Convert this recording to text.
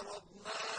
عرضنا